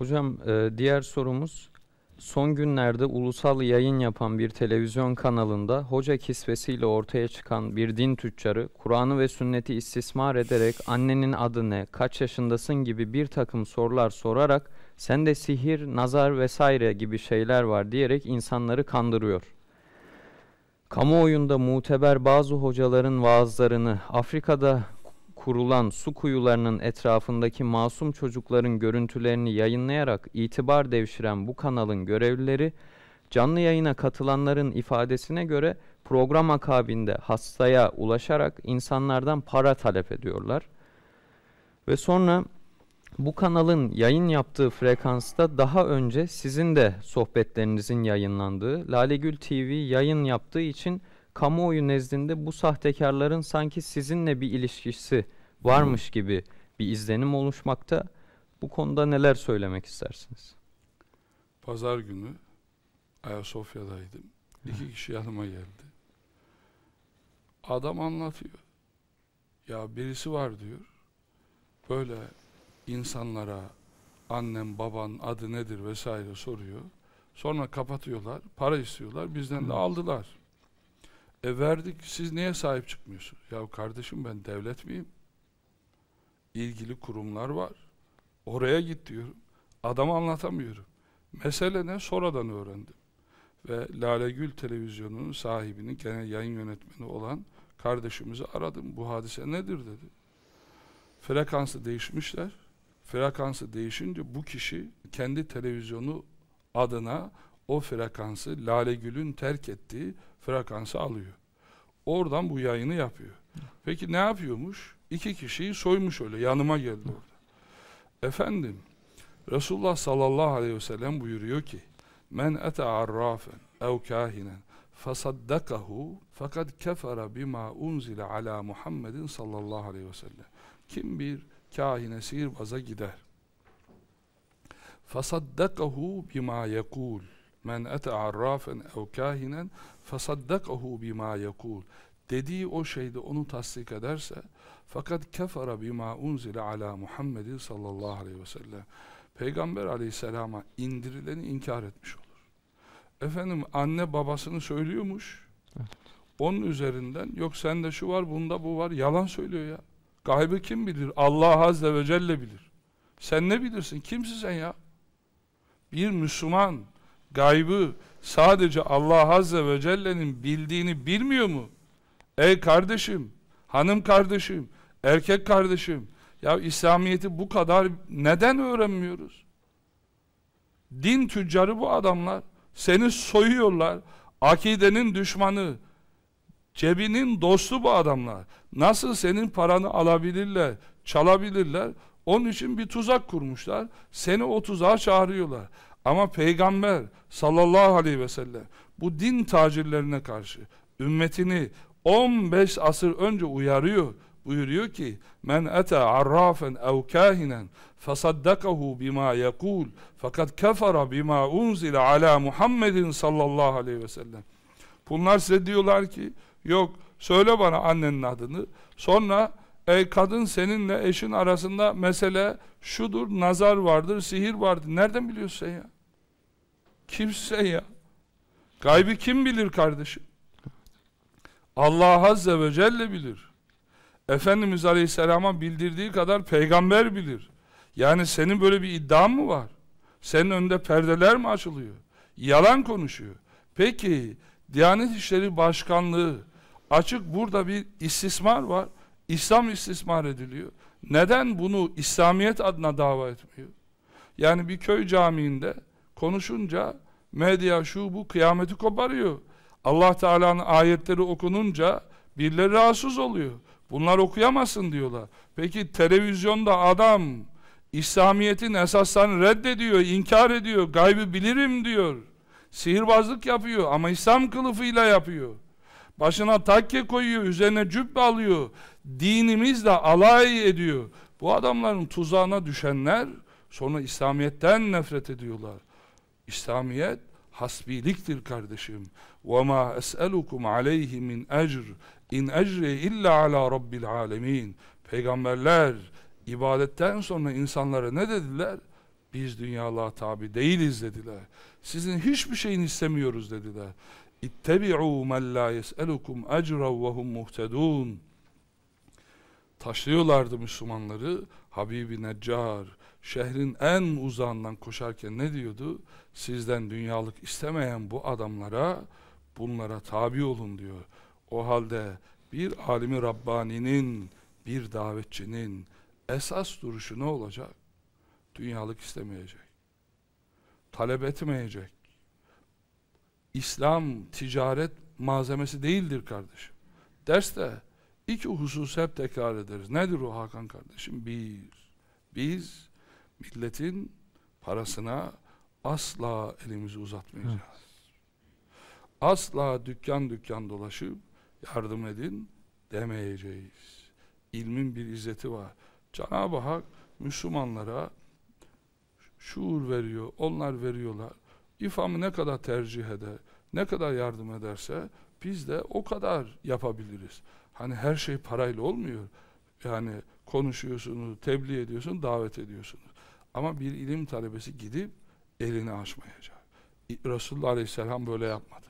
Hocam e, diğer sorumuz son günlerde ulusal yayın yapan bir televizyon kanalında hoca kisvesiyle ortaya çıkan bir din tüccarı Kur'an'ı ve sünneti istismar ederek annenin adı ne, kaç yaşındasın gibi bir takım sorular sorarak sende sihir, nazar vesaire gibi şeyler var diyerek insanları kandırıyor. Kamuoyunda muteber bazı hocaların vaazlarını Afrika'da kurulan su kuyularının etrafındaki masum çocukların görüntülerini yayınlayarak itibar devşiren bu kanalın görevlileri canlı yayına katılanların ifadesine göre program akabinde hastaya ulaşarak insanlardan para talep ediyorlar. Ve sonra bu kanalın yayın yaptığı frekansta daha önce sizin de sohbetlerinizin yayınlandığı Lalegül TV yayın yaptığı için kamuoyu nezdinde bu sahtekarların sanki sizinle bir ilişkisi varmış gibi bir izlenim oluşmakta. Bu konuda neler söylemek istersiniz? Pazar günü Ayasofya'daydım. İki kişi yanıma geldi. Adam anlatıyor. Ya birisi var diyor. Böyle insanlara annem baban adı nedir vesaire soruyor. Sonra kapatıyorlar. Para istiyorlar. Bizden de aldılar. E verdik. Siz niye sahip çıkmıyorsunuz? Ya kardeşim ben devlet miyim? İlgili kurumlar var. Oraya git diyorum. Adamı anlatamıyorum. Mesele ne? Sonradan öğrendim. Ve Lale Gül televizyonunun sahibinin genel yayın yönetmeni olan kardeşimizi aradım. Bu hadise nedir dedi. Frekansı değişmişler. Frekansı değişince bu kişi kendi televizyonu adına o frekansı Lale Gül'ün terk ettiği frekansı alıyor. Oradan bu yayını yapıyor. Peki ne yapıyormuş? İki kişiyi soymuş öyle yanıma geldi orada. Efendim Resulullah sallallahu aleyhi ve sellem buyuruyor ki Men ete arrafen ev kahinen fasaddakahu fakat kefere bima unzile ala Muhammedin sallallahu aleyhi ve sellem. Kim bir kahine sihirbaza gider fasaddakahu bima yekul men ete arrafen ev kahinen fasaddakahu bima yekul dediği o şeyde onu tasdik ederse fakat kefara bima unzile ala Muhammedin sallallahu aleyhi ve sellem Peygamber aleyhisselama indirileni inkar etmiş olur. Efendim anne babasını söylüyormuş. Onun üzerinden yok sende şu var bunda bu var yalan söylüyor ya. Gaybı kim bilir? Allah azze ve celle bilir. Sen ne bilirsin? Kimsin sen ya? Bir Müslüman gaybı sadece Allah azze ve celle'nin bildiğini bilmiyor mu? Ey kardeşim, hanım kardeşim, erkek kardeşim, ya İslamiyet'i bu kadar neden öğrenmiyoruz? Din tüccarı bu adamlar. Seni soyuyorlar. Akidenin düşmanı, cebinin dostu bu adamlar. Nasıl senin paranı alabilirler, çalabilirler? Onun için bir tuzak kurmuşlar. Seni o tuzağa çağırıyorlar. Ama Peygamber sallallahu aleyhi ve sellem bu din tacirlerine karşı ümmetini 15 asır önce uyarıyor. Buyuruyor ki men ete arrafen ev kahinen fesaddakahu bima yekul fakat kefara bima unzile ala Muhammedin sallallahu aleyhi ve sellem. Bunlar size diyorlar ki yok söyle bana annenin adını. Sonra ey kadın seninle eşin arasında mesele şudur nazar vardır sihir vardır. Nereden biliyorsun sen ya? Kimsin sen ya? Gaybı kim bilir kardeşim? Allah Azze ve Celle bilir. Efendimiz Aleyhisselam'a bildirdiği kadar peygamber bilir. Yani senin böyle bir iddian mı var? Senin önünde perdeler mi açılıyor? Yalan konuşuyor. Peki Diyanet İşleri Başkanlığı açık burada bir istismar var. İslam istismar ediliyor. Neden bunu İslamiyet adına dava etmiyor? Yani bir köy camiinde konuşunca medya şu bu kıyameti koparıyor. Allah Teala'nın ayetleri okununca birileri rahatsız oluyor. Bunlar okuyamazsın diyorlar. Peki televizyonda adam İslamiyet'in esaslarını reddediyor, inkar ediyor, gaybı bilirim diyor. Sihirbazlık yapıyor ama İslam kılıfıyla yapıyor. Başına takke koyuyor, üzerine cübbe alıyor. Dinimizle alay ediyor. Bu adamların tuzağına düşenler sonra İslamiyet'ten nefret ediyorlar. İslamiyet hasbiliktir kardeşim. وَمَا أَسْأَلُكُمْ عَلَيْهِ مِنْ اَجْرٍ اِنْ اَجْرِ اِلَّا عَلَى رَبِّ الْعَالَمِينَ Peygamberler ibadetten sonra insanlara ne dediler? Biz dünyalığa tabi değiliz dediler. Sizin hiçbir şeyini istemiyoruz dediler. İttebi'u men la yes'elukum ecra ve hum muhtedun. Taşlıyorlardı Müslümanları. Habibi Neccar şehrin en uzağından koşarken ne diyordu? Sizden dünyalık istemeyen bu adamlara bunlara tabi olun diyor. O halde bir alimi Rabbani'nin, bir davetçinin esas duruşu ne olacak? Dünyalık istemeyecek. Talep etmeyecek. İslam ticaret malzemesi değildir kardeşim. Derste iki husus hep tekrar ederiz. Nedir o Hakan kardeşim? Bir, biz milletin parasına asla elimizi uzatmayacağız. Asla dükkan dükkan dolaşıp yardım edin demeyeceğiz. İlmin bir izzeti var. Cenab-ı Hak Müslümanlara şuur veriyor, onlar veriyorlar. İfamı ne kadar tercih eder, ne kadar yardım ederse biz de o kadar yapabiliriz. Hani her şey parayla olmuyor. Yani konuşuyorsunuz, tebliğ ediyorsun, davet ediyorsunuz. Ama bir ilim talebesi gidip elini açmayacak. Resulullah Aleyhisselam böyle yapmadı.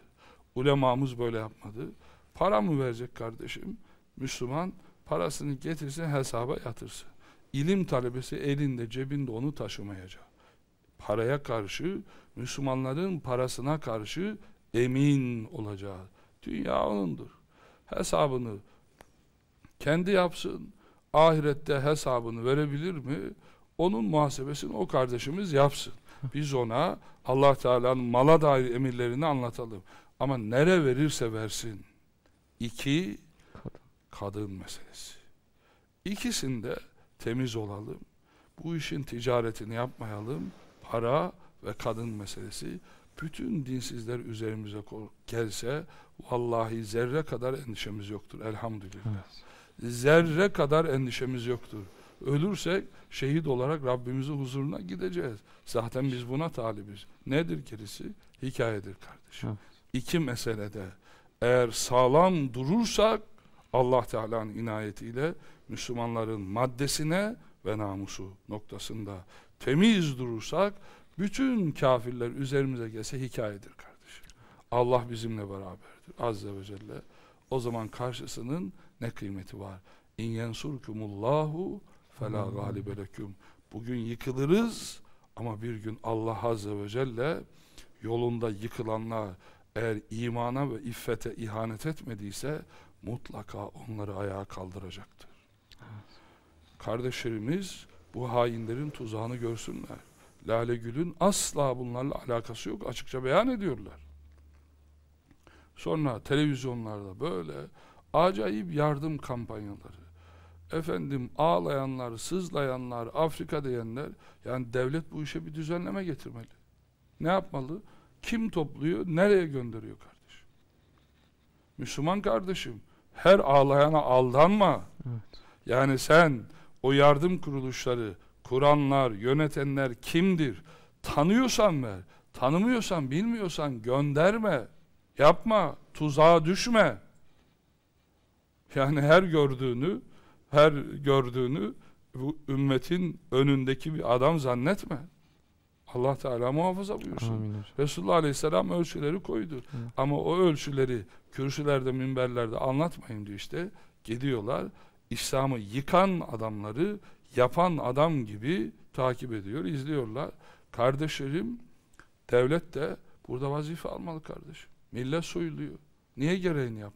Ulemamız böyle yapmadı. Para mı verecek kardeşim? Müslüman parasını getirsin hesaba yatırsın. İlim talebesi elinde cebinde onu taşımayacak. Paraya karşı Müslümanların parasına karşı emin olacak. Dünya onundur. Hesabını kendi yapsın. Ahirette hesabını verebilir mi? Onun muhasebesini o kardeşimiz yapsın. Biz ona Allah Teala'nın mala dair emirlerini anlatalım. Ama nere verirse versin. İki, kadın, meselesi. İkisinde temiz olalım. Bu işin ticaretini yapmayalım. Para ve kadın meselesi. Bütün dinsizler üzerimize gelse vallahi zerre kadar endişemiz yoktur. Elhamdülillah. Evet. Zerre kadar endişemiz yoktur. Ölürsek şehit olarak Rabbimizin huzuruna gideceğiz. Zaten biz buna talibiz. Nedir gerisi? Hikayedir kardeşim. Evet. İki meselede eğer sağlam durursak Allah Teala'nın inayetiyle Müslümanların maddesine ve namusu noktasında temiz durursak bütün kafirler üzerimize gelse hikayedir kardeşim. Allah bizimle beraberdir azze ve celle. O zaman karşısının ne kıymeti var? İn yensurkumullahu fela galibe leküm. Bugün yıkılırız ama bir gün Allah azze ve celle yolunda yıkılanlar eğer imana ve iffete ihanet etmediyse mutlaka onları ayağa kaldıracaktır. Kardeşlerimiz bu hainlerin tuzağını görsünler. Lale Gül'ün asla bunlarla alakası yok. Açıkça beyan ediyorlar. Sonra televizyonlarda böyle acayip yardım kampanyaları. Efendim ağlayanlar, sızlayanlar, Afrika diyenler yani devlet bu işe bir düzenleme getirmeli. Ne yapmalı? Kim topluyor? Nereye gönderiyor kardeşim? Müslüman kardeşim her ağlayana aldanma. Evet. Yani sen o yardım kuruluşları, kuranlar, yönetenler kimdir? Tanıyorsan ver. Tanımıyorsan, bilmiyorsan gönderme. Yapma. Tuzağa düşme. Yani her gördüğünü, her gördüğünü bu ümmetin önündeki bir adam zannetme. Allah Teala muhafaza buyursun. Amin. Resulullah Aleyhisselam ölçüleri koydu. Hı. Ama o ölçüleri kürsülerde, minberlerde anlatmayın diyor işte. Gidiyorlar. İslam'ı yıkan adamları yapan adam gibi takip ediyor, izliyorlar. Kardeşlerim, devlet de burada vazife almalı kardeşim. Millet soyuluyor. Niye gereğini yapmıyor?